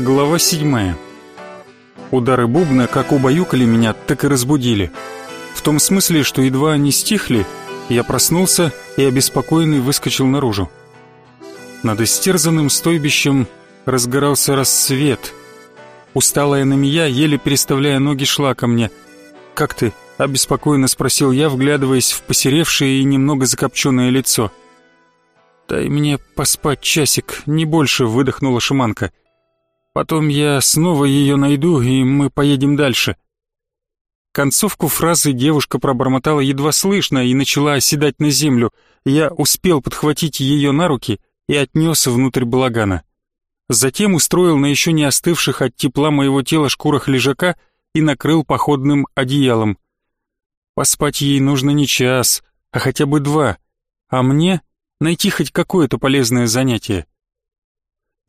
Глава седьмая. Удары бубна как убаюкали меня, так и разбудили. В том смысле, что едва они стихли, я проснулся и обеспокоенный выскочил наружу. Над истерзанным стойбищем разгорался рассвет. Усталая Намия, еле переставляя ноги, шла ко мне. «Как ты?» — обеспокоенно спросил я, вглядываясь в посеревшее и немного закопченное лицо. «Дай мне поспать часик, не больше», — выдохнула шаманка. Потом я снова ее найду, и мы поедем дальше». Концовку фразы девушка пробормотала едва слышно и начала оседать на землю. Я успел подхватить ее на руки и отнес внутрь балагана. Затем устроил на еще не остывших от тепла моего тела шкурах лежака и накрыл походным одеялом. Поспать ей нужно не час, а хотя бы два, а мне найти хоть какое-то полезное занятие.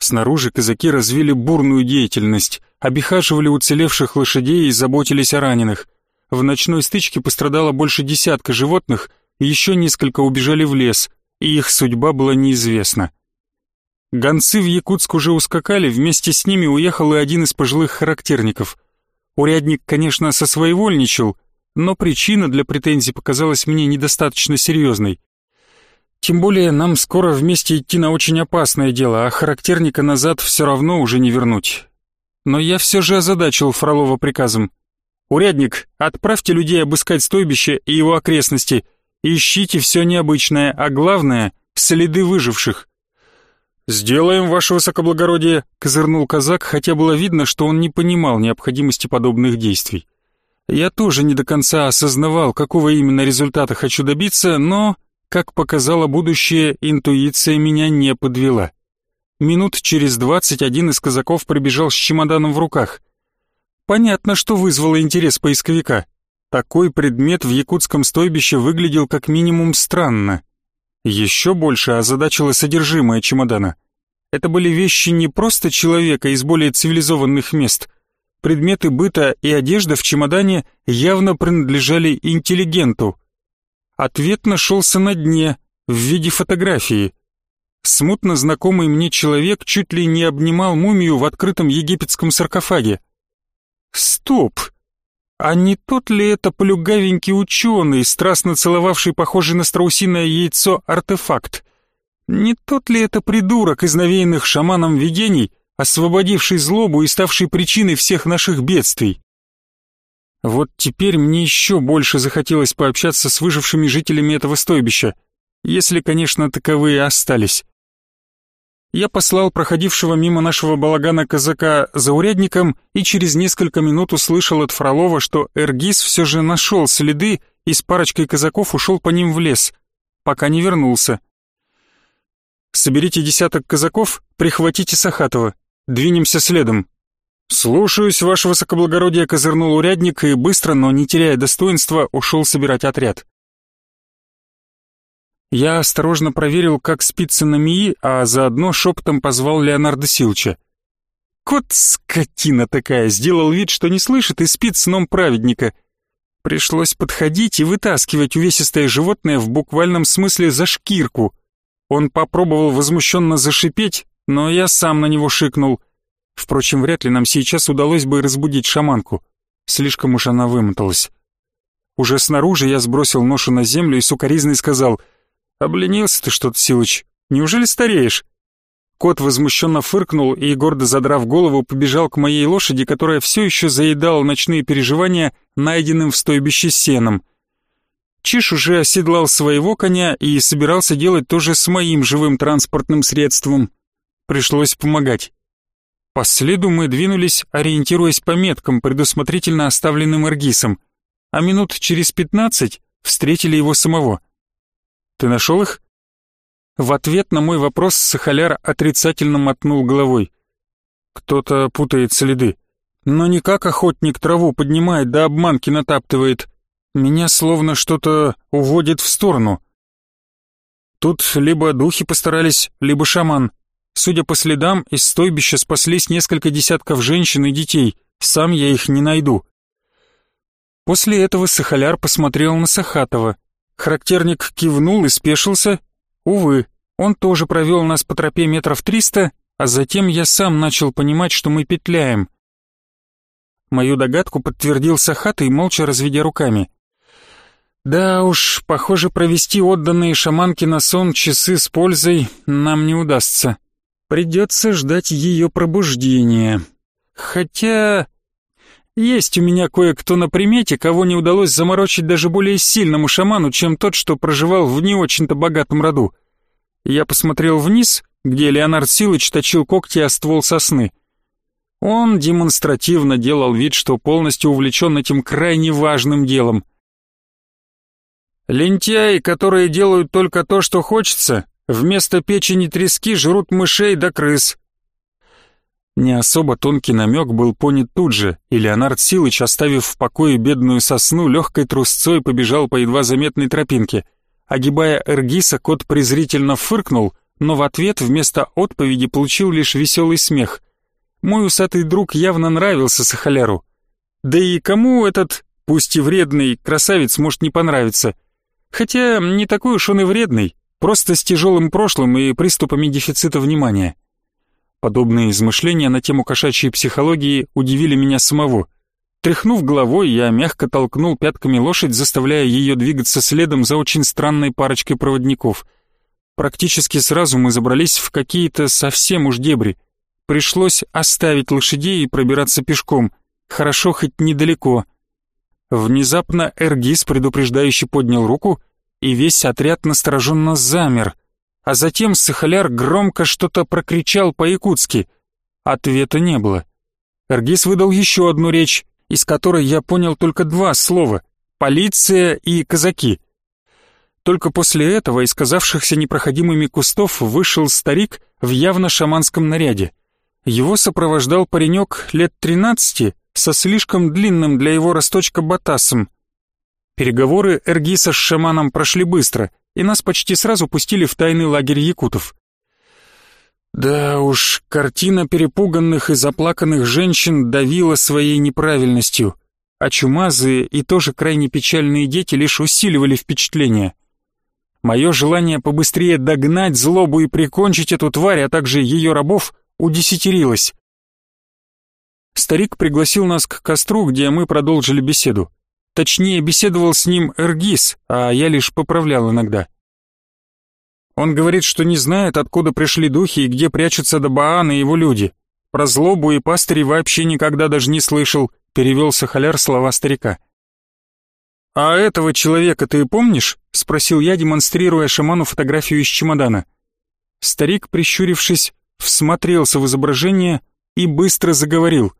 Снаружи казаки развили бурную деятельность, обихаживали уцелевших лошадей и заботились о раненых. В ночной стычке пострадало больше десятка животных, еще несколько убежали в лес, и их судьба была неизвестна. Гонцы в Якутск уже ускакали, вместе с ними уехал и один из пожилых характерников. Урядник, конечно, сосвоевольничал, но причина для претензий показалась мне недостаточно серьезной. Тем более нам скоро вместе идти на очень опасное дело, а характерника назад все равно уже не вернуть. Но я все же озадачил Фролова приказом. «Урядник, отправьте людей обыскать стойбище и его окрестности. Ищите все необычное, а главное — следы выживших». «Сделаем, ваше высокоблагородие», — козырнул казак, хотя было видно, что он не понимал необходимости подобных действий. Я тоже не до конца осознавал, какого именно результата хочу добиться, но как показало будущее, интуиция меня не подвела. Минут через двадцать один из казаков прибежал с чемоданом в руках. Понятно, что вызвало интерес поисковика. Такой предмет в якутском стойбище выглядел как минимум странно. Еще больше озадачило содержимое чемодана. Это были вещи не просто человека из более цивилизованных мест. Предметы быта и одежда в чемодане явно принадлежали интеллигенту, Ответ нашелся на дне, в виде фотографии. Смутно знакомый мне человек чуть ли не обнимал мумию в открытом египетском саркофаге. Стоп! А не тот ли это плюгавенький ученый, страстно целовавший похожий на страусиное яйцо артефакт? Не тот ли это придурок из навеянных шаманом видений, освободивший злобу и ставший причиной всех наших бедствий? Вот теперь мне еще больше захотелось пообщаться с выжившими жителями этого стойбища, если, конечно, таковые остались. Я послал проходившего мимо нашего балагана казака за урядником и через несколько минут услышал от Фролова, что Эргиз все же нашел следы и с парочкой казаков ушел по ним в лес, пока не вернулся. «Соберите десяток казаков, прихватите Сахатова, двинемся следом», «Слушаюсь, ваше высокоблагородие», — козырнул урядник и быстро, но не теряя достоинства, ушел собирать отряд. Я осторожно проверил, как спится на Мии, а заодно шепотом позвал Леонардо Силча. Кот, скотина такая, сделал вид, что не слышит и спит сном праведника. Пришлось подходить и вытаскивать увесистое животное в буквальном смысле за шкирку. Он попробовал возмущенно зашипеть, но я сам на него шикнул — Впрочем, вряд ли нам сейчас удалось бы разбудить шаманку. Слишком уж она вымоталась. Уже снаружи я сбросил ношу на землю и сукоризный сказал, «Обленился ты что-то, Силыч, неужели стареешь?» Кот возмущенно фыркнул и, гордо задрав голову, побежал к моей лошади, которая все еще заедала ночные переживания найденным в стойбище сеном. Чиш уже оседлал своего коня и собирался делать то же с моим живым транспортным средством. Пришлось помогать. По следу мы двинулись, ориентируясь по меткам, предусмотрительно оставленным Эргисом, а минут через пятнадцать встретили его самого. «Ты нашел их?» В ответ на мой вопрос Сахаляр отрицательно мотнул головой. «Кто-то путает следы, но не как охотник траву поднимает да обманки натаптывает. Меня словно что-то уводит в сторону. Тут либо духи постарались, либо шаман. Судя по следам, из стойбища спаслись несколько десятков женщин и детей, сам я их не найду. После этого Сахаляр посмотрел на Сахатова. Характерник кивнул и спешился. Увы, он тоже провел нас по тропе метров триста, а затем я сам начал понимать, что мы петляем. Мою догадку подтвердил Сахат и молча разведя руками. Да уж, похоже, провести отданные шаманке на сон часы с пользой нам не удастся. Придется ждать ее пробуждения. Хотя... Есть у меня кое-кто на примете, кого не удалось заморочить даже более сильному шаману, чем тот, что проживал в не очень-то богатом роду. Я посмотрел вниз, где Леонард Силыч точил когти о ствол сосны. Он демонстративно делал вид, что полностью увлечен этим крайне важным делом. Лентяи, которые делают только то, что хочется, вместо печени трески жрут мышей да крыс. Не особо тонкий намек был понят тут же, и Леонард Силыч, оставив в покое бедную сосну, легкой трусцой побежал по едва заметной тропинке. Огибая Эргиса, кот презрительно фыркнул, но в ответ вместо отповеди получил лишь веселый смех. Мой усатый друг явно нравился Сахаляру. Да и кому этот, пусть и вредный, красавец может не понравиться? Хотя не такой уж он и вредный, просто с тяжелым прошлым и приступами дефицита внимания. Подобные измышления на тему кошачьей психологии удивили меня самого. Тряхнув головой, я мягко толкнул пятками лошадь, заставляя ее двигаться следом за очень странной парочкой проводников. Практически сразу мы забрались в какие-то совсем уж дебри. Пришлось оставить лошадей и пробираться пешком. Хорошо хоть недалеко. Внезапно Эргис предупреждающе поднял руку, и весь отряд настороженно замер — а затем Сахаляр громко что-то прокричал по-якутски. Ответа не было. Эргис выдал еще одну речь, из которой я понял только два слова — «полиция» и «казаки». Только после этого из казавшихся непроходимыми кустов вышел старик в явно шаманском наряде. Его сопровождал паренек лет тринадцати со слишком длинным для его росточка батасом. Переговоры Эргиса с шаманом прошли быстро — и нас почти сразу пустили в тайный лагерь якутов. Да уж, картина перепуганных и заплаканных женщин давила своей неправильностью, а чумазые и тоже крайне печальные дети лишь усиливали впечатление. Мое желание побыстрее догнать злобу и прикончить эту тварь, а также ее рабов, удесятерилось. Старик пригласил нас к костру, где мы продолжили беседу. Точнее, беседовал с ним Эргис, а я лишь поправлял иногда. Он говорит, что не знает, откуда пришли духи и где прячутся Дабаан и его люди. Про злобу и пастырей вообще никогда даже не слышал, перевел Сахаляр слова старика. «А этого человека ты помнишь?» — спросил я, демонстрируя шаману фотографию из чемодана. Старик, прищурившись, всмотрелся в изображение и быстро заговорил.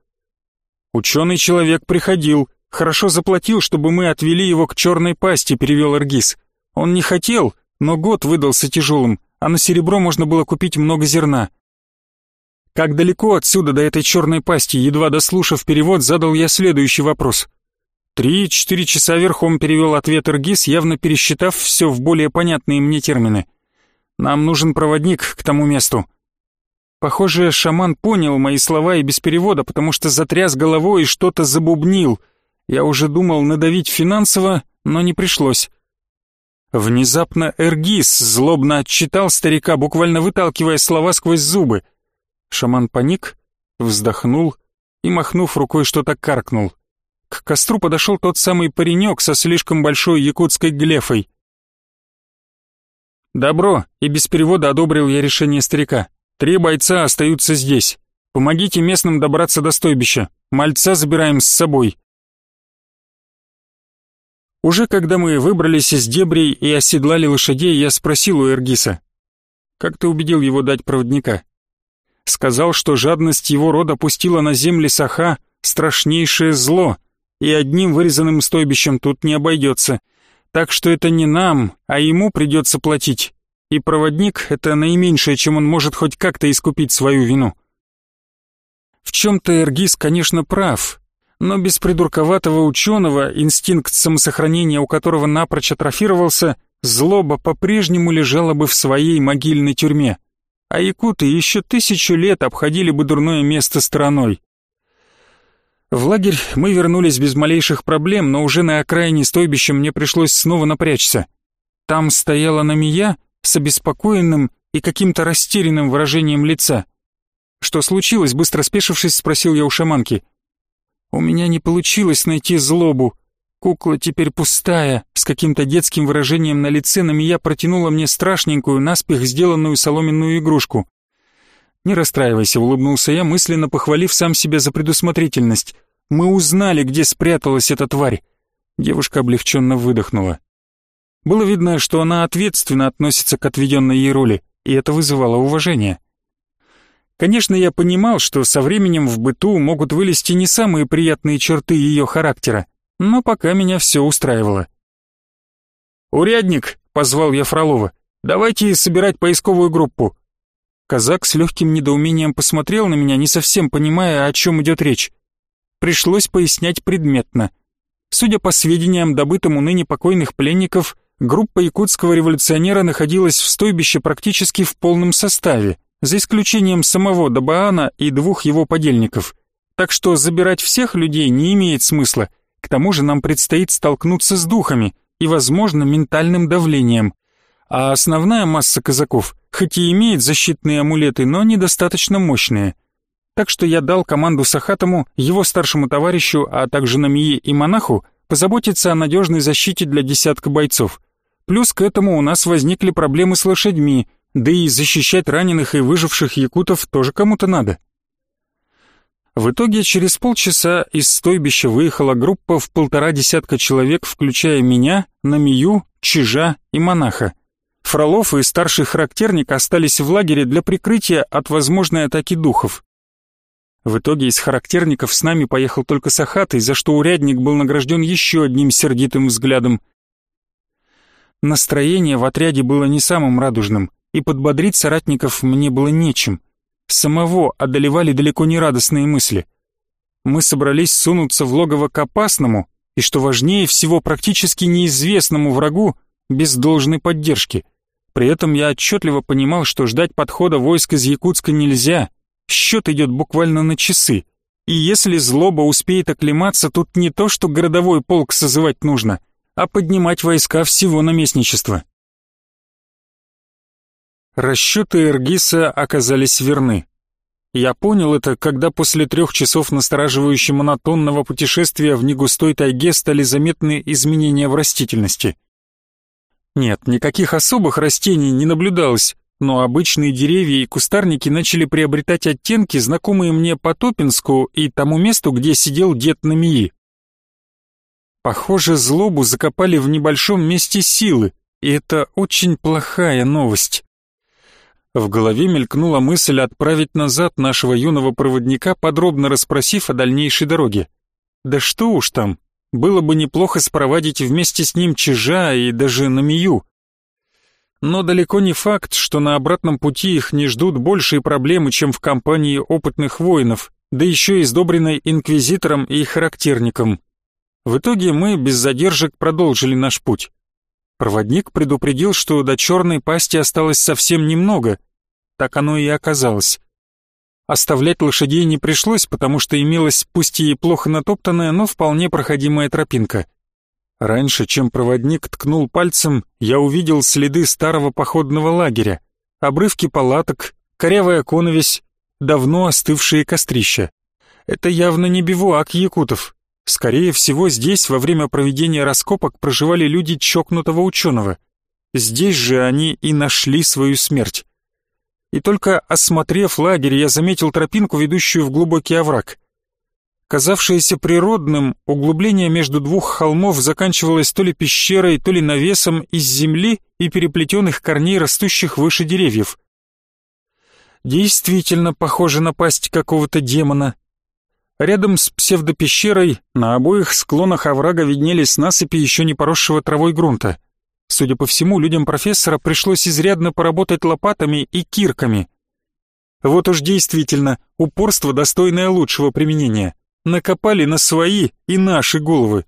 «Ученый человек приходил, Хорошо заплатил, чтобы мы отвели его к черной пасти, перевел Аргиз. Он не хотел, но год выдался тяжелым, а на серебро можно было купить много зерна. Как далеко отсюда до этой черной пасти, едва дослушав перевод, задал я следующий вопрос. Три-четыре часа верхом перевел ответ Иргиз, явно пересчитав все в более понятные мне термины. Нам нужен проводник к тому месту. Похоже, шаман понял мои слова и без перевода, потому что затряс головой и что-то забубнил — я уже думал надавить финансово, но не пришлось. Внезапно Эргис злобно отчитал старика, буквально выталкивая слова сквозь зубы. Шаман паник, вздохнул и, махнув рукой, что-то каркнул. К костру подошел тот самый паренек со слишком большой якутской глефой. «Добро», и без перевода одобрил я решение старика. «Три бойца остаются здесь. Помогите местным добраться до стойбища. Мальца забираем с собой. Уже когда мы выбрались из дебрей и оседлали лошадей, я спросил у Эргиса, «Как ты убедил его дать проводника?» Сказал, что жадность его рода пустила на земли Саха страшнейшее зло, и одним вырезанным стойбищем тут не обойдется. Так что это не нам, а ему придется платить. И проводник — это наименьшее, чем он может хоть как-то искупить свою вину. В чем-то Эргис, конечно, прав, но без придурковатого ученого, инстинкт самосохранения у которого напрочь атрофировался, злоба по-прежнему лежала бы в своей могильной тюрьме, а якуты еще тысячу лет обходили бы дурное место стороной. В лагерь мы вернулись без малейших проблем, но уже на окраине стойбища мне пришлось снова напрячься. Там стояла Намия с обеспокоенным и каким-то растерянным выражением лица. «Что случилось?» — быстро спешившись, спросил я у шаманки. «У меня не получилось найти злобу. Кукла теперь пустая», — с каким-то детским выражением на лице на меня протянула мне страшненькую, наспех сделанную соломенную игрушку. «Не расстраивайся», — улыбнулся я, мысленно похвалив сам себя за предусмотрительность. «Мы узнали, где спряталась эта тварь». Девушка облегченно выдохнула. Было видно, что она ответственно относится к отведенной ей роли, и это вызывало уважение. Конечно, я понимал, что со временем в быту могут вылезти не самые приятные черты ее характера, но пока меня все устраивало. «Урядник!» — позвал я Фролова. «Давайте собирать поисковую группу». Казак с легким недоумением посмотрел на меня, не совсем понимая, о чем идет речь. Пришлось пояснять предметно. Судя по сведениям, добытым у ныне покойных пленников, группа якутского революционера находилась в стойбище практически в полном составе — за исключением самого Дабаана и двух его подельников. Так что забирать всех людей не имеет смысла. К тому же нам предстоит столкнуться с духами и, возможно, ментальным давлением. А основная масса казаков, хоть и имеет защитные амулеты, но недостаточно мощные. Так что я дал команду Сахатому, его старшему товарищу, а также Намии и монаху позаботиться о надежной защите для десятка бойцов. Плюс к этому у нас возникли проблемы с лошадьми – да и защищать раненых и выживших якутов тоже кому-то надо. В итоге через полчаса из стойбища выехала группа в полтора десятка человек, включая меня, Намию, Чижа и Монаха. Фролов и старший характерник остались в лагере для прикрытия от возможной атаки духов. В итоге из характерников с нами поехал только Сахатый, за что урядник был награжден еще одним сердитым взглядом. Настроение в отряде было не самым радужным и подбодрить соратников мне было нечем. Самого одолевали далеко не радостные мысли. Мы собрались сунуться в логово к опасному и, что важнее всего, практически неизвестному врагу без должной поддержки. При этом я отчетливо понимал, что ждать подхода войск из Якутска нельзя. Счет идет буквально на часы. И если злоба успеет оклематься, тут не то, что городовой полк созывать нужно, а поднимать войска всего наместничества. Расчеты Эргиса оказались верны. Я понял это, когда после трех часов настораживающе монотонного путешествия в негустой тайге стали заметны изменения в растительности. Нет, никаких особых растений не наблюдалось, но обычные деревья и кустарники начали приобретать оттенки, знакомые мне по Топинску и тому месту, где сидел дед Намии. Похоже, злобу закопали в небольшом месте силы, и это очень плохая новость. В голове мелькнула мысль отправить назад нашего юного проводника, подробно расспросив о дальнейшей дороге. Да что уж там, было бы неплохо спровадить вместе с ним Чижа и даже Намию. Но далеко не факт, что на обратном пути их не ждут большие проблемы, чем в компании опытных воинов, да еще и сдобренной инквизитором и характерником. В итоге мы без задержек продолжили наш путь. Проводник предупредил, что до черной пасти осталось совсем немного. Так оно и оказалось. Оставлять лошадей не пришлось, потому что имелась пусть и плохо натоптанная, но вполне проходимая тропинка. Раньше, чем проводник ткнул пальцем, я увидел следы старого походного лагеря, обрывки палаток, корявая коновесь, давно остывшие кострища. Это явно не бивуак якутов, Скорее всего, здесь во время проведения раскопок проживали люди чокнутого ученого. Здесь же они и нашли свою смерть. И только осмотрев лагерь, я заметил тропинку, ведущую в глубокий овраг. Казавшееся природным, углубление между двух холмов заканчивалось то ли пещерой, то ли навесом из земли и переплетенных корней, растущих выше деревьев. Действительно похоже на пасть какого-то демона, Рядом с псевдопещерой на обоих склонах оврага виднелись насыпи еще не поросшего травой грунта. Судя по всему, людям профессора пришлось изрядно поработать лопатами и кирками. Вот уж действительно, упорство достойное лучшего применения. Накопали на свои и наши головы.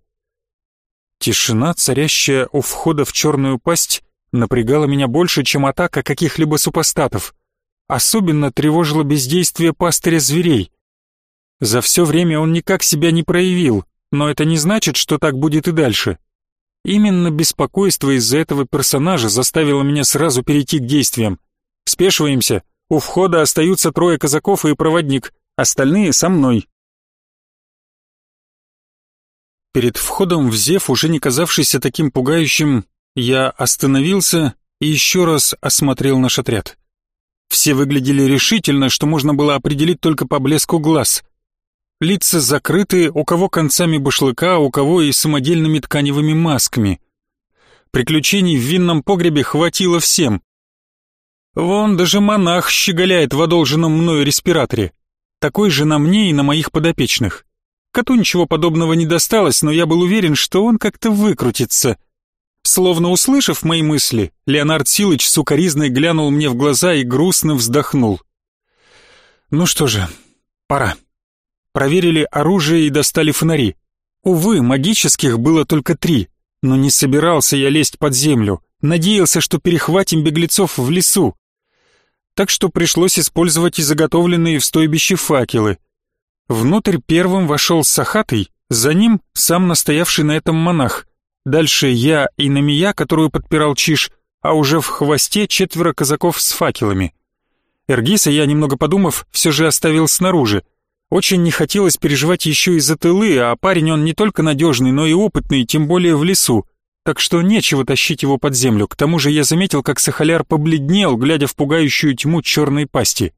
Тишина, царящая у входа в черную пасть, напрягала меня больше, чем атака каких-либо супостатов. Особенно тревожило бездействие пастыря зверей — за все время он никак себя не проявил, но это не значит, что так будет и дальше. Именно беспокойство из-за этого персонажа заставило меня сразу перейти к действиям. Спешиваемся, У входа остаются трое казаков и проводник, остальные со мной. Перед входом в Зев, уже не казавшийся таким пугающим, я остановился и еще раз осмотрел наш отряд. Все выглядели решительно, что можно было определить только по блеску глаз. Лица закрыты, у кого концами башлыка, у кого и самодельными тканевыми масками. Приключений в винном погребе хватило всем. Вон даже монах щеголяет в одолженном мною респираторе. Такой же на мне и на моих подопечных. Коту ничего подобного не досталось, но я был уверен, что он как-то выкрутится. Словно услышав мои мысли, Леонард Силыч сукоризной глянул мне в глаза и грустно вздохнул. Ну что же, пора. Проверили оружие и достали фонари. Увы, магических было только три, но не собирался я лезть под землю. Надеялся, что перехватим беглецов в лесу. Так что пришлось использовать и заготовленные в стойбище факелы. Внутрь первым вошел Сахатый, за ним сам настоявший на этом монах. Дальше я и Намия, которую подпирал Чиш, а уже в хвосте четверо казаков с факелами. Эргиса я, немного подумав, все же оставил снаружи. Очень не хотелось переживать еще и за тылы, а парень он не только надежный, но и опытный, тем более в лесу. Так что нечего тащить его под землю. К тому же я заметил, как Сахаляр побледнел, глядя в пугающую тьму черной пасти.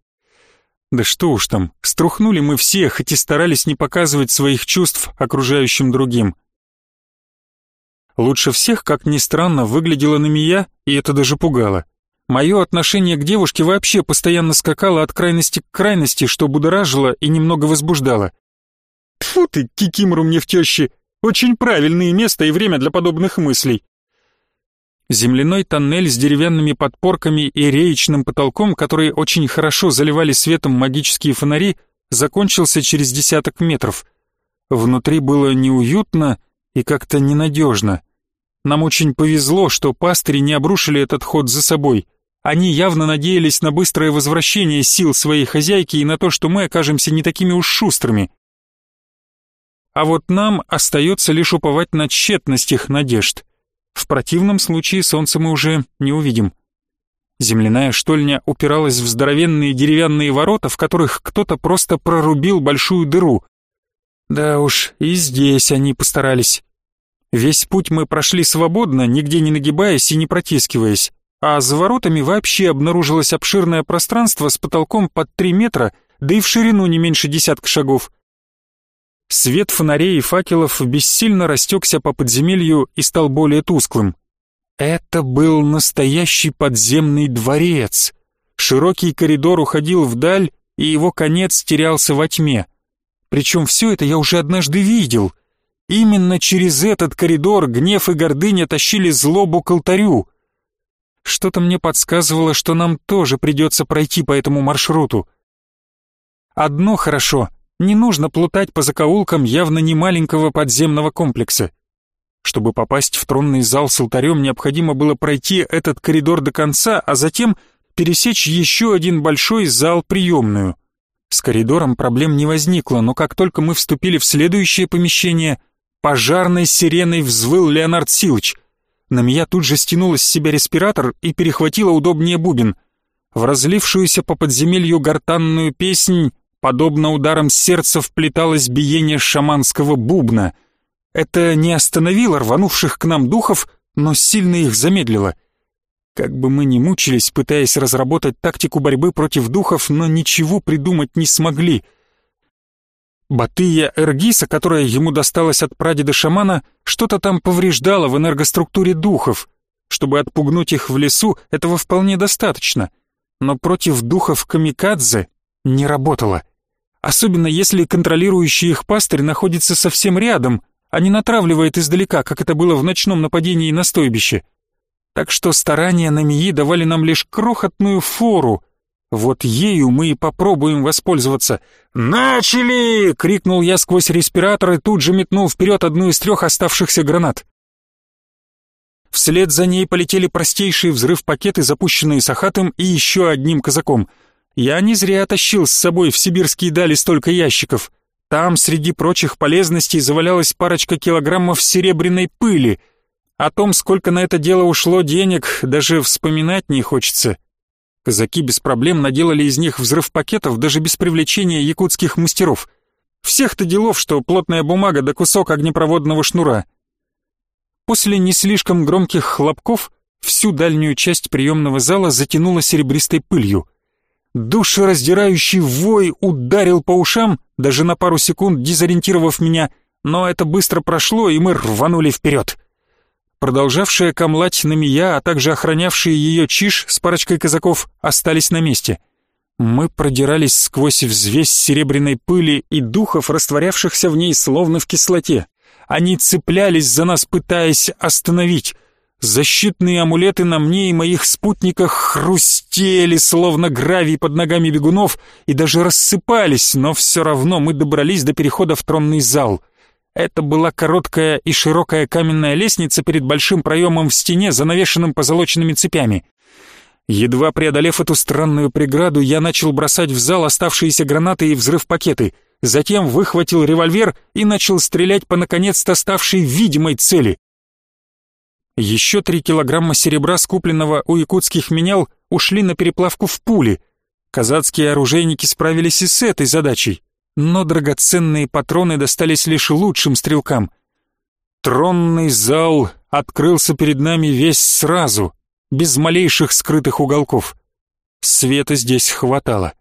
Да что уж там, струхнули мы все, хоть и старались не показывать своих чувств окружающим другим. Лучше всех, как ни странно, выглядела Намия, и это даже пугало. Мое отношение к девушке вообще постоянно скакало от крайности к крайности, что будоражило и немного возбуждало. Тьфу ты, кикимору мне в тещи! Очень правильное место и время для подобных мыслей. Земляной тоннель с деревянными подпорками и реечным потолком, которые очень хорошо заливали светом магические фонари, закончился через десяток метров. Внутри было неуютно и как-то ненадежно. Нам очень повезло, что пастыри не обрушили этот ход за собой. Они явно надеялись на быстрое возвращение сил своей хозяйки и на то, что мы окажемся не такими уж шустрыми. А вот нам остается лишь уповать на тщетность их надежд. В противном случае солнце мы уже не увидим. Земляная штольня упиралась в здоровенные деревянные ворота, в которых кто-то просто прорубил большую дыру. Да уж, и здесь они постарались. Весь путь мы прошли свободно, нигде не нагибаясь и не протискиваясь, а за воротами вообще обнаружилось обширное пространство с потолком под три метра, да и в ширину не меньше десятка шагов. Свет фонарей и факелов бессильно растекся по подземелью и стал более тусклым. Это был настоящий подземный дворец. Широкий коридор уходил вдаль, и его конец терялся во тьме. Причем все это я уже однажды видел. Именно через этот коридор гнев и гордыня тащили злобу к алтарю. Что-то мне подсказывало, что нам тоже придется пройти по этому маршруту. Одно хорошо, не нужно плутать по закоулкам явно не маленького подземного комплекса. Чтобы попасть в тронный зал с алтарем, необходимо было пройти этот коридор до конца, а затем пересечь еще один большой зал-приемную. С коридором проблем не возникло, но как только мы вступили в следующее помещение, пожарной сиреной взвыл Леонард Силыч. На меня тут же стянула с себя респиратор и перехватила удобнее бубен. В разлившуюся по подземелью гортанную песнь Подобно ударам сердца вплеталось биение шаманского бубна. Это не остановило рванувших к нам духов, но сильно их замедлило. Как бы мы ни мучились, пытаясь разработать тактику борьбы против духов, но ничего придумать не смогли. Батыя Эргиса, которая ему досталась от прадеда шамана, что-то там повреждала в энергоструктуре духов. Чтобы отпугнуть их в лесу, этого вполне достаточно. Но против духов камикадзе не работало особенно если контролирующий их пастырь находится совсем рядом, а не натравливает издалека, как это было в ночном нападении на стойбище. Так что старания Намии давали нам лишь крохотную фору. Вот ею мы и попробуем воспользоваться. «Начали!» — крикнул я сквозь респиратор и тут же метнул вперед одну из трех оставшихся гранат. Вслед за ней полетели простейшие взрыв-пакеты, запущенные Сахатым и еще одним казаком — я не зря тащил с собой в сибирские дали столько ящиков. Там среди прочих полезностей завалялась парочка килограммов серебряной пыли. О том, сколько на это дело ушло денег, даже вспоминать не хочется. Казаки без проблем наделали из них взрыв пакетов даже без привлечения якутских мастеров. Всех-то делов, что плотная бумага да кусок огнепроводного шнура. После не слишком громких хлопков всю дальнюю часть приемного зала затянуло серебристой пылью. Душераздирающий вой ударил по ушам, даже на пару секунд дезориентировав меня, но это быстро прошло, и мы рванули вперед. Продолжавшая камлать Намия, а также охранявшие ее Чиш с парочкой казаков остались на месте. Мы продирались сквозь взвесь серебряной пыли и духов, растворявшихся в ней словно в кислоте. Они цеплялись за нас, пытаясь остановить. Защитные амулеты на мне и моих спутниках хрустели, словно гравий под ногами бегунов, и даже рассыпались, но все равно мы добрались до перехода в тронный зал — это была короткая и широкая каменная лестница перед большим проемом в стене, занавешенным позолоченными цепями. Едва преодолев эту странную преграду, я начал бросать в зал оставшиеся гранаты и взрыв-пакеты. Затем выхватил револьвер и начал стрелять по наконец-то ставшей видимой цели. Еще три килограмма серебра, скупленного у якутских менял, ушли на переплавку в пули. Казацкие оружейники справились и с этой задачей но драгоценные патроны достались лишь лучшим стрелкам. Тронный зал открылся перед нами весь сразу, без малейших скрытых уголков. Света здесь хватало.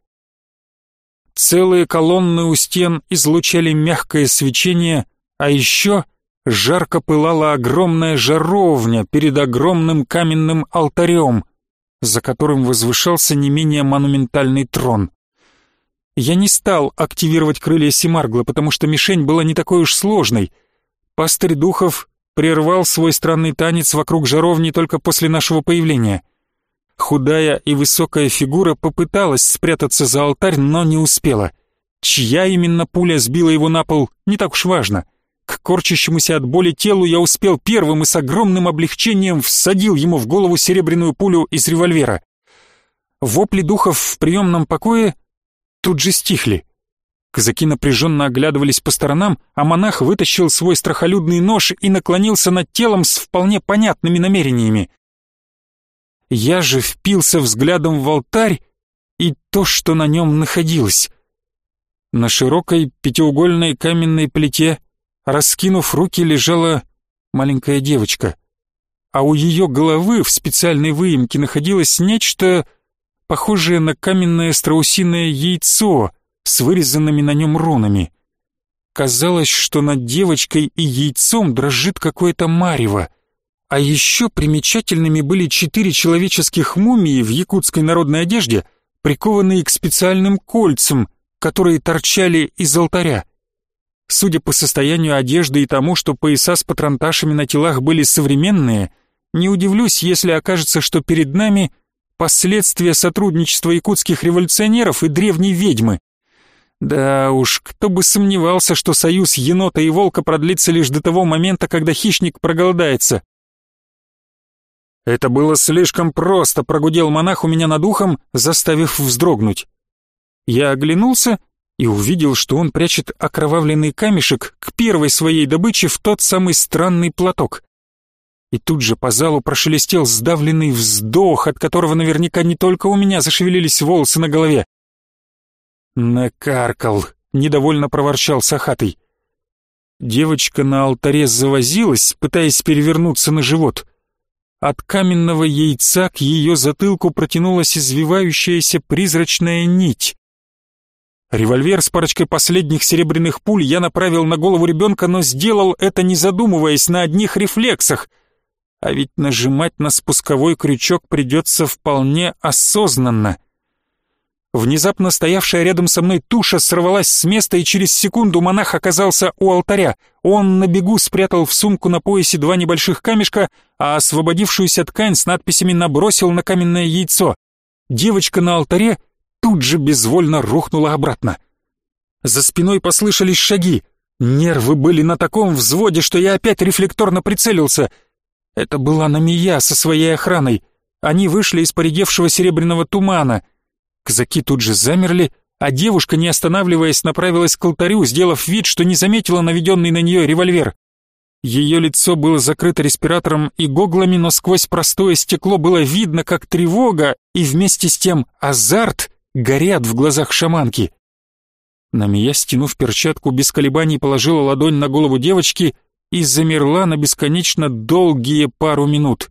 Целые колонны у стен излучали мягкое свечение, а еще жарко пылала огромная жаровня перед огромным каменным алтарем, за которым возвышался не менее монументальный трон. Я не стал активировать крылья Симаргла, потому что мишень была не такой уж сложной. Пастырь Духов прервал свой странный танец вокруг жаровни только после нашего появления. Худая и высокая фигура попыталась спрятаться за алтарь, но не успела. Чья именно пуля сбила его на пол, не так уж важно. К корчащемуся от боли телу я успел первым и с огромным облегчением всадил ему в голову серебряную пулю из револьвера. Вопли духов в приемном покое тут же стихли. Казаки напряженно оглядывались по сторонам, а монах вытащил свой страхолюдный нож и наклонился над телом с вполне понятными намерениями. Я же впился взглядом в алтарь и то, что на нем находилось. На широкой пятиугольной каменной плите, раскинув руки, лежала маленькая девочка, а у ее головы в специальной выемке находилось нечто похожее на каменное страусиное яйцо с вырезанными на нем рунами. Казалось, что над девочкой и яйцом дрожит какое-то марево. А еще примечательными были четыре человеческих мумии в якутской народной одежде, прикованные к специальным кольцам, которые торчали из алтаря. Судя по состоянию одежды и тому, что пояса с патронташами на телах были современные, не удивлюсь, если окажется, что перед нами — Последствия сотрудничества якутских революционеров и древней ведьмы. Да уж, кто бы сомневался, что союз енота и волка продлится лишь до того момента, когда хищник проголодается. Это было слишком просто, прогудел монах у меня над ухом, заставив вздрогнуть. Я оглянулся и увидел, что он прячет окровавленный камешек к первой своей добыче в тот самый странный платок и тут же по залу прошелестел сдавленный вздох, от которого наверняка не только у меня зашевелились волосы на голове. «Накаркал», — недовольно проворчал Сахатый. Девочка на алтаре завозилась, пытаясь перевернуться на живот. От каменного яйца к ее затылку протянулась извивающаяся призрачная нить. Револьвер с парочкой последних серебряных пуль я направил на голову ребенка, но сделал это не задумываясь на одних рефлексах — а ведь нажимать на спусковой крючок придется вполне осознанно. Внезапно стоявшая рядом со мной туша сорвалась с места, и через секунду монах оказался у алтаря. Он на бегу спрятал в сумку на поясе два небольших камешка, а освободившуюся ткань с надписями набросил на каменное яйцо. Девочка на алтаре тут же безвольно рухнула обратно. За спиной послышались шаги. Нервы были на таком взводе, что я опять рефлекторно прицелился — это была Намия со своей охраной. Они вышли из поредевшего серебряного тумана. Казаки тут же замерли, а девушка, не останавливаясь, направилась к алтарю, сделав вид, что не заметила наведенный на нее револьвер. Ее лицо было закрыто респиратором и гоглами, но сквозь простое стекло было видно, как тревога и вместе с тем азарт горят в глазах шаманки. Намия, стянув перчатку, без колебаний положила ладонь на голову девочки и замерла на бесконечно долгие пару минут.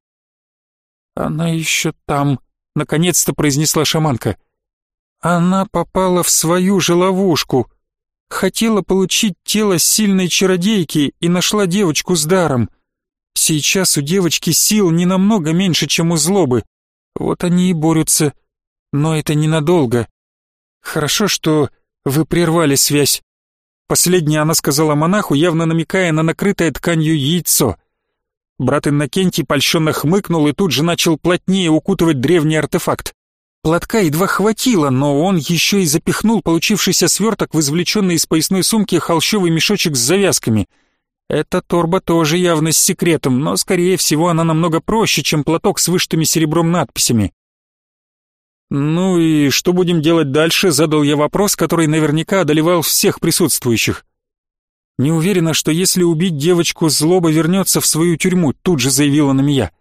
«Она еще там», — наконец-то произнесла шаманка. «Она попала в свою же ловушку», Хотела получить тело сильной чародейки и нашла девочку с даром. Сейчас у девочки сил не намного меньше, чем у злобы. Вот они и борются. Но это ненадолго. Хорошо, что вы прервали связь. Последнее она сказала монаху, явно намекая на накрытое тканью яйцо. Брат Иннокентий польщенно хмыкнул и тут же начал плотнее укутывать древний артефакт. Платка едва хватило, но он еще и запихнул получившийся сверток в извлеченный из поясной сумки холщовый мешочек с завязками. Эта торба тоже явно с секретом, но, скорее всего, она намного проще, чем платок с вышитыми серебром надписями. «Ну и что будем делать дальше?» — задал я вопрос, который наверняка одолевал всех присутствующих. «Не уверена, что если убить девочку, злоба вернется в свою тюрьму», — тут же заявила на меня.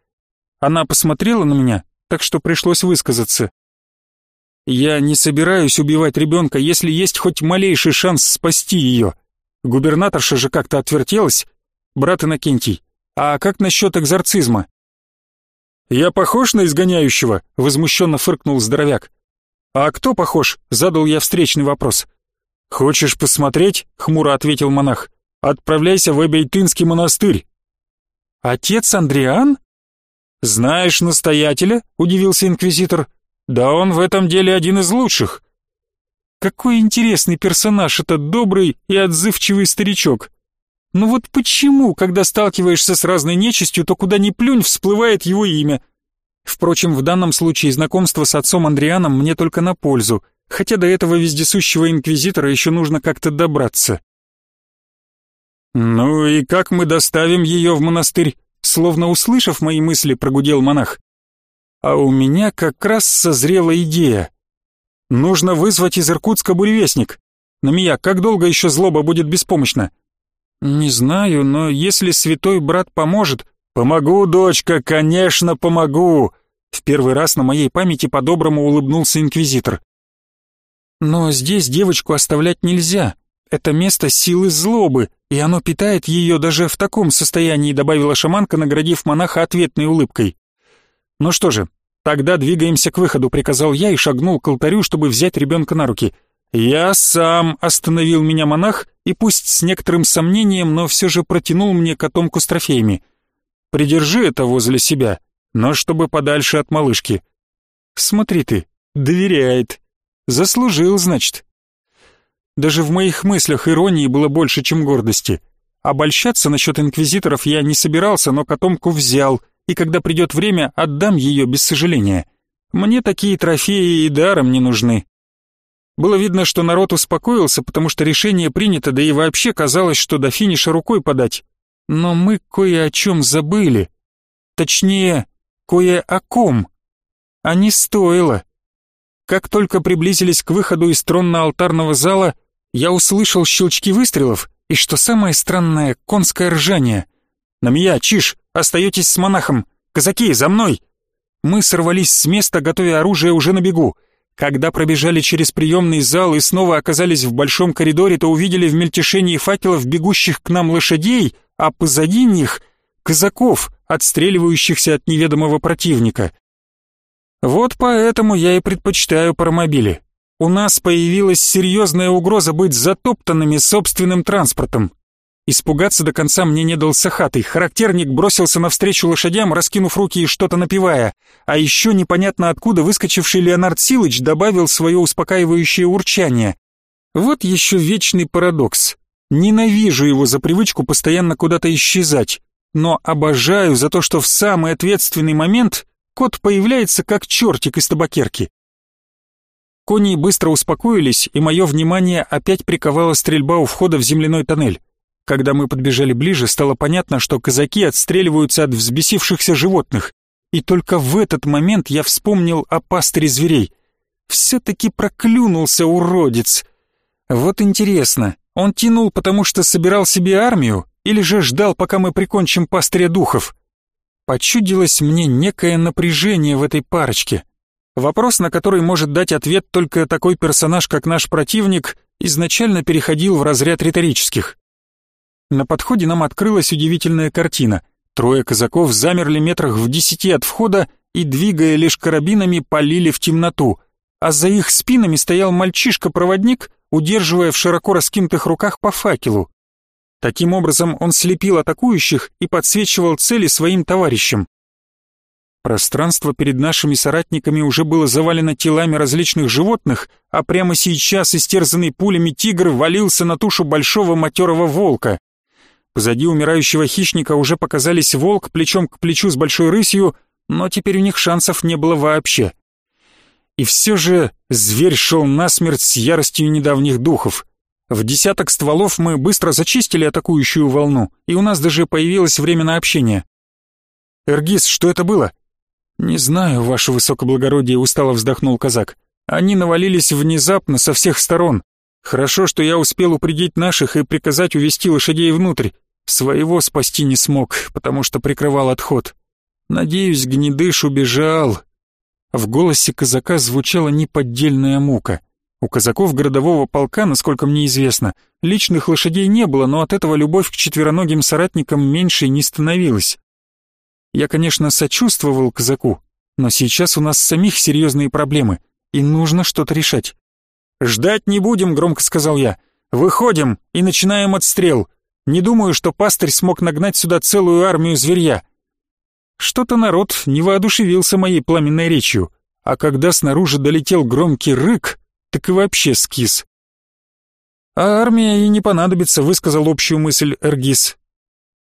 Она посмотрела на меня, так что пришлось высказаться. Я не собираюсь убивать ребенка, если есть хоть малейший шанс спасти ее. Губернаторша же как-то отвертелась. Брат Иннокентий, а как насчет экзорцизма? «Я похож на изгоняющего?» — возмущенно фыркнул здоровяк. «А кто похож?» — задал я встречный вопрос. «Хочешь посмотреть?» — хмуро ответил монах. «Отправляйся в Эбейтынский монастырь». «Отец Андриан?» «Знаешь настоятеля?» — удивился инквизитор. Да он в этом деле один из лучших. Какой интересный персонаж этот добрый и отзывчивый старичок. Но ну вот почему, когда сталкиваешься с разной нечистью, то куда ни плюнь, всплывает его имя? Впрочем, в данном случае знакомство с отцом Андрианом мне только на пользу, хотя до этого вездесущего инквизитора еще нужно как-то добраться. «Ну и как мы доставим ее в монастырь?» Словно услышав мои мысли, прогудел монах. А у меня как раз созрела идея. Нужно вызвать из Иркутска буревестник. Намия, как долго еще злоба будет беспомощна? Не знаю, но если святой брат поможет... Помогу, дочка, конечно, помогу. В первый раз на моей памяти по-доброму улыбнулся инквизитор. Но здесь девочку оставлять нельзя. Это место силы злобы, и оно питает ее даже в таком состоянии, добавила шаманка, наградив монаха ответной улыбкой. «Ну что же, тогда двигаемся к выходу», — приказал я и шагнул к алтарю, чтобы взять ребенка на руки. «Я сам», — остановил меня монах, и пусть с некоторым сомнением, но все же протянул мне котомку с трофеями. «Придержи это возле себя, но чтобы подальше от малышки». «Смотри ты, доверяет. Заслужил, значит». Даже в моих мыслях иронии было больше, чем гордости. Обольщаться насчет инквизиторов я не собирался, но котомку взял — и когда придет время, отдам ее без сожаления. Мне такие трофеи и даром не нужны. Было видно, что народ успокоился, потому что решение принято, да и вообще казалось, что до финиша рукой подать. Но мы кое о чем забыли. Точнее, кое о ком. А не стоило. Как только приблизились к выходу из тронно-алтарного зала, я услышал щелчки выстрелов и, что самое странное, конское ржание. «Намия, Чиш, остаетесь с монахом! Казаки, за мной!» Мы сорвались с места, готовя оружие уже на бегу. Когда пробежали через приемный зал и снова оказались в большом коридоре, то увидели в мельтешении факелов бегущих к нам лошадей, а позади них — казаков, отстреливающихся от неведомого противника. Вот поэтому я и предпочитаю паромобили. У нас появилась серьезная угроза быть затоптанными собственным транспортом. Испугаться до конца мне не дал Сахатый. Характерник бросился навстречу лошадям, раскинув руки и что-то напевая. А еще непонятно откуда выскочивший Леонард Силыч добавил свое успокаивающее урчание. Вот еще вечный парадокс. Ненавижу его за привычку постоянно куда-то исчезать, но обожаю за то, что в самый ответственный момент кот появляется как чертик из табакерки. Кони быстро успокоились, и мое внимание опять приковала стрельба у входа в земляной тоннель. Когда мы подбежали ближе, стало понятно, что казаки отстреливаются от взбесившихся животных. И только в этот момент я вспомнил о пастыре зверей. Все-таки проклюнулся уродец. Вот интересно, он тянул, потому что собирал себе армию, или же ждал, пока мы прикончим пастыря духов? Почудилось мне некое напряжение в этой парочке. Вопрос, на который может дать ответ только такой персонаж, как наш противник, изначально переходил в разряд риторических. На подходе нам открылась удивительная картина. Трое казаков замерли метрах в десяти от входа и, двигая лишь карабинами, полили в темноту, а за их спинами стоял мальчишка-проводник, удерживая в широко раскинутых руках по факелу. Таким образом он слепил атакующих и подсвечивал цели своим товарищам. Пространство перед нашими соратниками уже было завалено телами различных животных, а прямо сейчас истерзанный пулями тигр валился на тушу большого матерого волка. Позади умирающего хищника уже показались волк плечом к плечу с большой рысью, но теперь у них шансов не было вообще. И все же зверь шел насмерть с яростью недавних духов. В десяток стволов мы быстро зачистили атакующую волну, и у нас даже появилось время на общение. «Эргиз, что это было?» «Не знаю, ваше высокоблагородие», — устало вздохнул казак. «Они навалились внезапно со всех сторон. Хорошо, что я успел упредить наших и приказать увести лошадей внутрь. Своего спасти не смог, потому что прикрывал отход. Надеюсь, гнедыш убежал». В голосе казака звучала неподдельная мука. У казаков городового полка, насколько мне известно, личных лошадей не было, но от этого любовь к четвероногим соратникам меньше не становилась. Я, конечно, сочувствовал казаку, но сейчас у нас самих серьезные проблемы, и нужно что-то решать. «Ждать не будем», — громко сказал я. «Выходим и начинаем отстрел. Не думаю, что пастырь смог нагнать сюда целую армию зверья». Что-то народ не воодушевился моей пламенной речью, а когда снаружи долетел громкий рык, так и вообще скис. «А армия и не понадобится», — высказал общую мысль Эргис.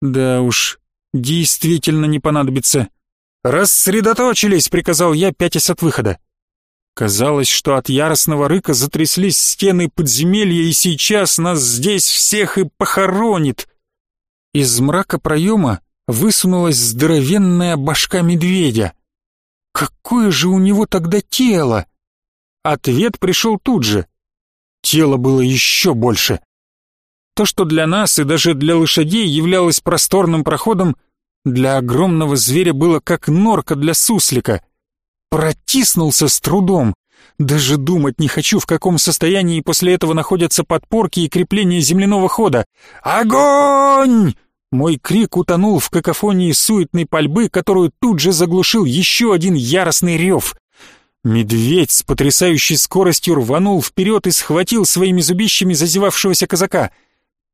«Да уж, действительно не понадобится. «Рассредоточились!» — приказал я, пятясь от выхода. Казалось, что от яростного рыка затряслись стены подземелья, и сейчас нас здесь всех и похоронит. Из мрака проема высунулась здоровенная башка медведя. Какое же у него тогда тело? Ответ пришел тут же. Тело было еще больше. То, что для нас и даже для лошадей являлось просторным проходом, для огромного зверя было как норка для суслика. Протиснулся с трудом. Даже думать не хочу, в каком состоянии после этого находятся подпорки и крепления земляного хода. «Огонь!» Мой крик утонул в какофонии суетной пальбы, которую тут же заглушил еще один яростный рев. Медведь с потрясающей скоростью рванул вперед и схватил своими зубищами зазевавшегося казака —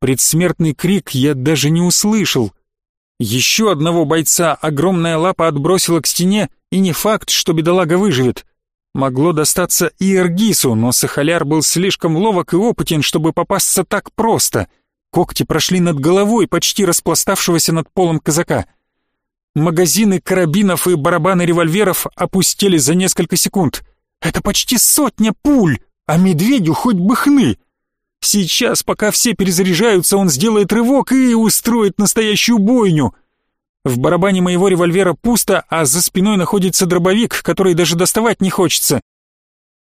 Предсмертный крик я даже не услышал. Еще одного бойца огромная лапа отбросила к стене, и не факт, что бедолага выживет. Могло достаться и Эргису, но Сахаляр был слишком ловок и опытен, чтобы попасться так просто. Когти прошли над головой почти распластавшегося над полом казака. Магазины карабинов и барабаны револьверов опустили за несколько секунд. Это почти сотня пуль, а медведю хоть бы хны. Сейчас, пока все перезаряжаются, он сделает рывок и устроит настоящую бойню. В барабане моего револьвера пусто, а за спиной находится дробовик, который даже доставать не хочется.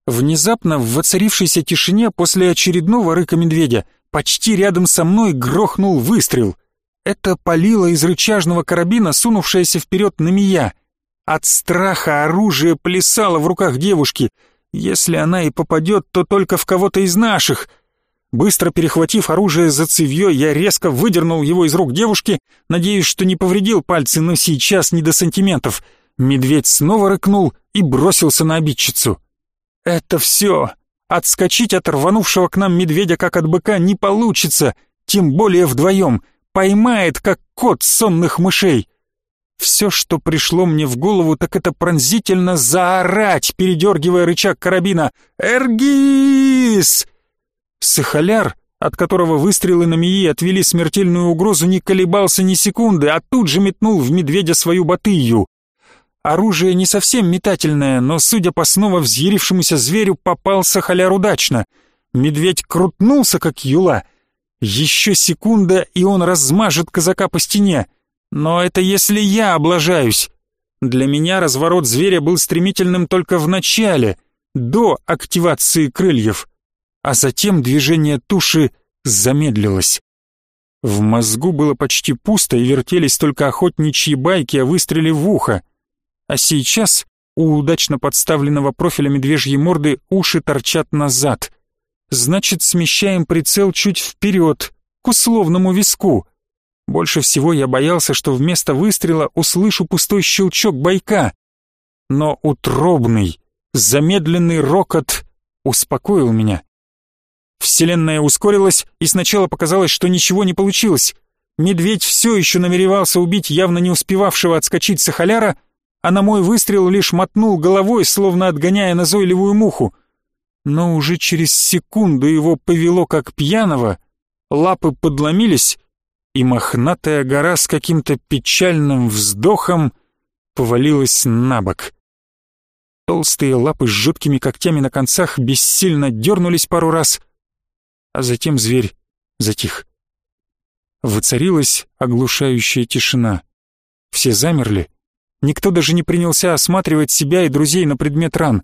Внезапно в воцарившейся тишине после очередного рыка медведя почти рядом со мной грохнул выстрел. Это палило из рычажного карабина, сунувшаяся вперед Намия. От страха оружие плясало в руках девушки. Если она и попадет, то только в кого-то из наших — Быстро перехватив оружие за цевьё, я резко выдернул его из рук девушки, надеясь, что не повредил пальцы, но сейчас не до сантиментов. Медведь снова рыкнул и бросился на обидчицу. «Это все. Отскочить от рванувшего к нам медведя, как от быка, не получится, тем более вдвоем. Поймает, как кот сонных мышей». Все, что пришло мне в голову, так это пронзительно заорать, передергивая рычаг карабина. «Эргис!» Сахаляр, от которого выстрелы на Мии отвели смертельную угрозу, не колебался ни секунды, а тут же метнул в медведя свою батыю. Оружие не совсем метательное, но, судя по снова взъярившемуся зверю, попал Сахаляр удачно. Медведь крутнулся, как юла. Еще секунда, и он размажет казака по стене. Но это если я облажаюсь. Для меня разворот зверя был стремительным только в начале, до активации крыльев а затем движение туши замедлилось. В мозгу было почти пусто и вертелись только охотничьи байки о выстреле в ухо. А сейчас у удачно подставленного профиля медвежьей морды уши торчат назад. Значит, смещаем прицел чуть вперед, к условному виску. Больше всего я боялся, что вместо выстрела услышу пустой щелчок байка. Но утробный, замедленный рокот успокоил меня. Вселенная ускорилась, и сначала показалось, что ничего не получилось. Медведь все еще намеревался убить явно не успевавшего отскочить Сахаляра, а на мой выстрел лишь мотнул головой, словно отгоняя назойливую муху. Но уже через секунду его повело как пьяного, лапы подломились, и мохнатая гора с каким-то печальным вздохом повалилась на бок. Толстые лапы с жуткими когтями на концах бессильно дернулись пару раз — а затем зверь затих. Воцарилась оглушающая тишина. Все замерли. Никто даже не принялся осматривать себя и друзей на предмет ран.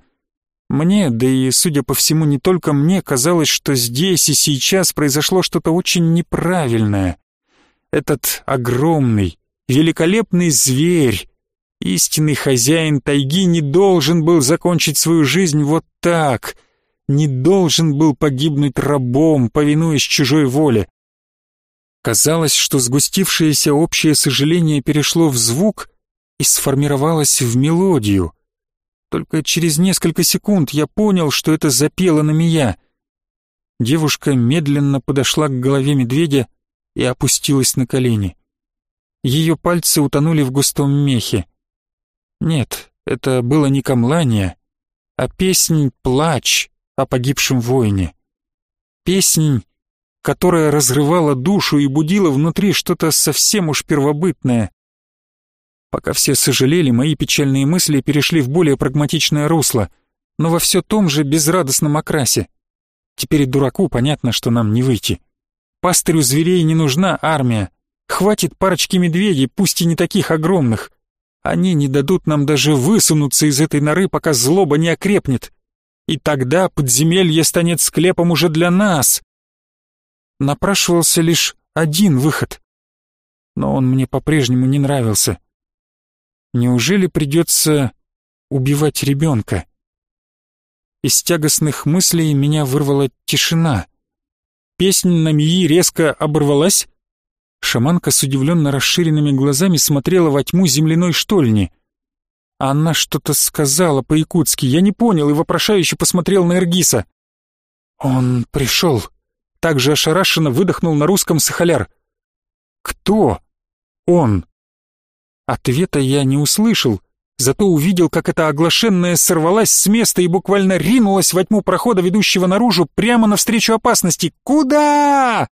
Мне, да и, судя по всему, не только мне, казалось, что здесь и сейчас произошло что-то очень неправильное. Этот огромный, великолепный зверь, истинный хозяин тайги, не должен был закончить свою жизнь вот так — не должен был погибнуть рабом, повинуясь чужой воле. Казалось, что сгустившееся общее сожаление перешло в звук и сформировалось в мелодию. Только через несколько секунд я понял, что это запела на меня. Девушка медленно подошла к голове медведя и опустилась на колени. Ее пальцы утонули в густом мехе. Нет, это было не камлание, а песнь «Плач», о погибшем воине. Песнь, которая разрывала душу и будила внутри что-то совсем уж первобытное. Пока все сожалели, мои печальные мысли перешли в более прагматичное русло, но во все том же безрадостном окрасе. Теперь дураку понятно, что нам не выйти. Пастырю зверей не нужна армия. Хватит парочки медведей, пусть и не таких огромных. Они не дадут нам даже высунуться из этой норы, пока злоба не окрепнет и тогда подземелье станет склепом уже для нас. Напрашивался лишь один выход, но он мне по-прежнему не нравился. Неужели придется убивать ребенка? Из тягостных мыслей меня вырвала тишина. Песнь на Мии резко оборвалась. Шаманка с удивленно расширенными глазами смотрела во тьму земляной штольни — она что-то сказала по-якутски, я не понял и вопрошающе посмотрел на Эргиса. «Он пришел», — также ошарашенно выдохнул на русском Сахаляр. «Кто он?» Ответа я не услышал, зато увидел, как эта оглашенная сорвалась с места и буквально ринулась во тьму прохода, ведущего наружу, прямо навстречу опасности. «Куда?»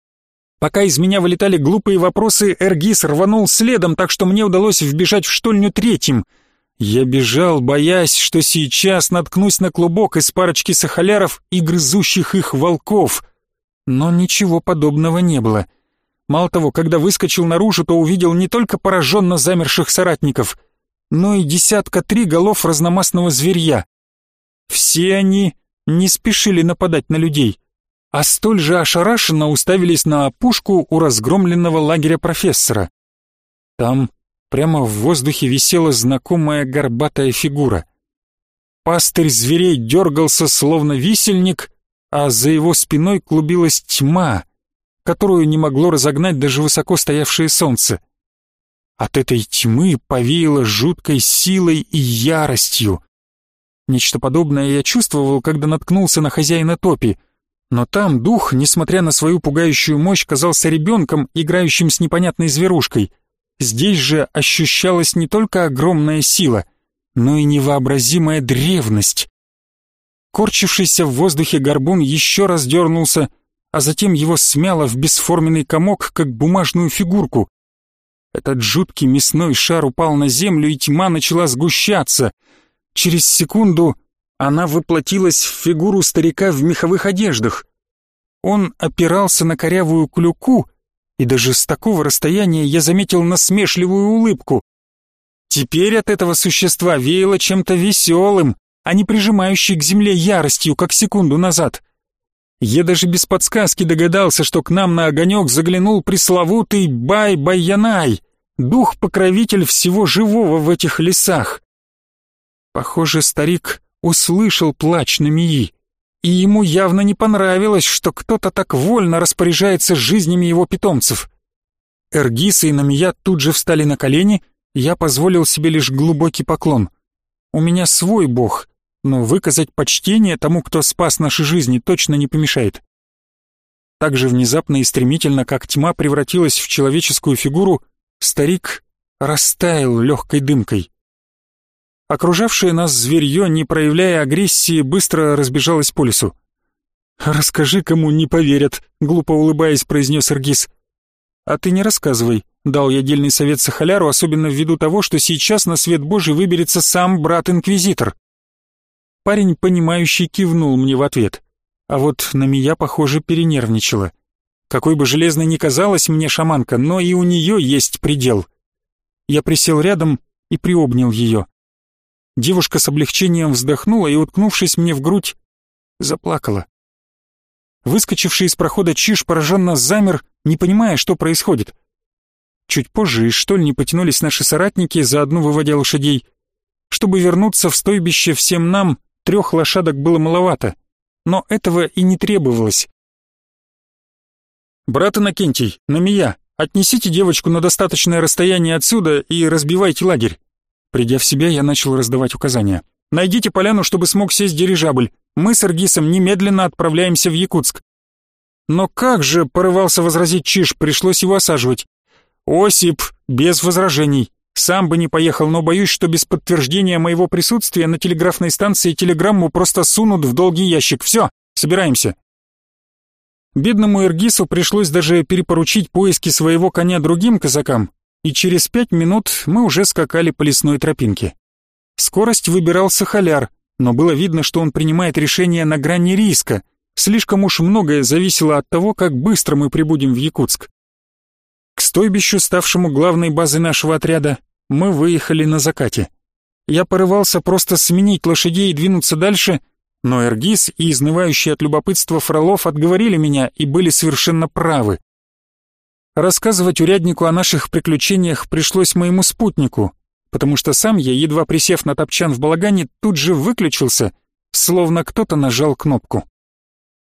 Пока из меня вылетали глупые вопросы, Эргис рванул следом, так что мне удалось вбежать в штольню третьим — я бежал, боясь, что сейчас наткнусь на клубок из парочки сахаляров и грызущих их волков. Но ничего подобного не было. Мало того, когда выскочил наружу, то увидел не только пораженно замерших соратников, но и десятка три голов разномастного зверья. Все они не спешили нападать на людей, а столь же ошарашенно уставились на опушку у разгромленного лагеря профессора. Там Прямо в воздухе висела знакомая горбатая фигура. Пастырь зверей дергался, словно висельник, а за его спиной клубилась тьма, которую не могло разогнать даже высоко стоявшее солнце. От этой тьмы повеяло жуткой силой и яростью. Нечто подобное я чувствовал, когда наткнулся на хозяина топи, но там дух, несмотря на свою пугающую мощь, казался ребенком, играющим с непонятной зверушкой — Здесь же ощущалась не только огромная сила, но и невообразимая древность. Корчившийся в воздухе горбун еще раз дернулся, а затем его смяло в бесформенный комок, как бумажную фигурку. Этот жуткий мясной шар упал на землю, и тьма начала сгущаться. Через секунду она воплотилась в фигуру старика в меховых одеждах. Он опирался на корявую клюку, и даже с такого расстояния я заметил насмешливую улыбку. Теперь от этого существа веяло чем-то веселым, а не прижимающей к земле яростью, как секунду назад. Я даже без подсказки догадался, что к нам на огонек заглянул пресловутый Бай-Байянай, дух-покровитель всего живого в этих лесах. Похоже, старик услышал плач Намии, и ему явно не понравилось, что кто-то так вольно распоряжается жизнями его питомцев. Эргиса и Намия тут же встали на колени, я позволил себе лишь глубокий поклон. У меня свой бог, но выказать почтение тому, кто спас наши жизни, точно не помешает. Так же внезапно и стремительно, как тьма превратилась в человеческую фигуру, старик растаял легкой дымкой. Окружавшее нас зверье, не проявляя агрессии, быстро разбежалось по лесу. «Расскажи, кому не поверят», — глупо улыбаясь, произнес Аргис. «А ты не рассказывай», — дал я дельный совет Сахаляру, особенно ввиду того, что сейчас на свет Божий выберется сам брат-инквизитор. Парень, понимающий, кивнул мне в ответ. А вот на меня, похоже, перенервничала. Какой бы железной ни казалась мне шаманка, но и у нее есть предел. Я присел рядом и приобнял ее. Девушка с облегчением вздохнула и, уткнувшись мне в грудь, заплакала. Выскочивший из прохода Чиж пораженно замер, не понимая, что происходит. Чуть позже из штольни потянулись наши соратники, заодно выводя лошадей. Чтобы вернуться в стойбище всем нам, трех лошадок было маловато, но этого и не требовалось. «Брат Иннокентий, Намия, отнесите девочку на достаточное расстояние отсюда и разбивайте лагерь. Придя в себя, я начал раздавать указания. «Найдите поляну, чтобы смог сесть дирижабль. Мы с Аргисом немедленно отправляемся в Якутск». «Но как же», — порывался возразить Чиж, пришлось его осаживать. «Осип, без возражений. Сам бы не поехал, но боюсь, что без подтверждения моего присутствия на телеграфной станции телеграмму просто сунут в долгий ящик. Все, собираемся». Бедному Эргису пришлось даже перепоручить поиски своего коня другим казакам, и через пять минут мы уже скакали по лесной тропинке. Скорость выбирал Сахаляр, но было видно, что он принимает решение на грани риска. Слишком уж многое зависело от того, как быстро мы прибудем в Якутск. К стойбищу, ставшему главной базой нашего отряда, мы выехали на закате. Я порывался просто сменить лошадей и двинуться дальше, но Эргиз и изнывающий от любопытства Фролов отговорили меня и были совершенно правы. Рассказывать уряднику о наших приключениях пришлось моему спутнику, потому что сам я, едва присев на топчан в балагане, тут же выключился, словно кто-то нажал кнопку.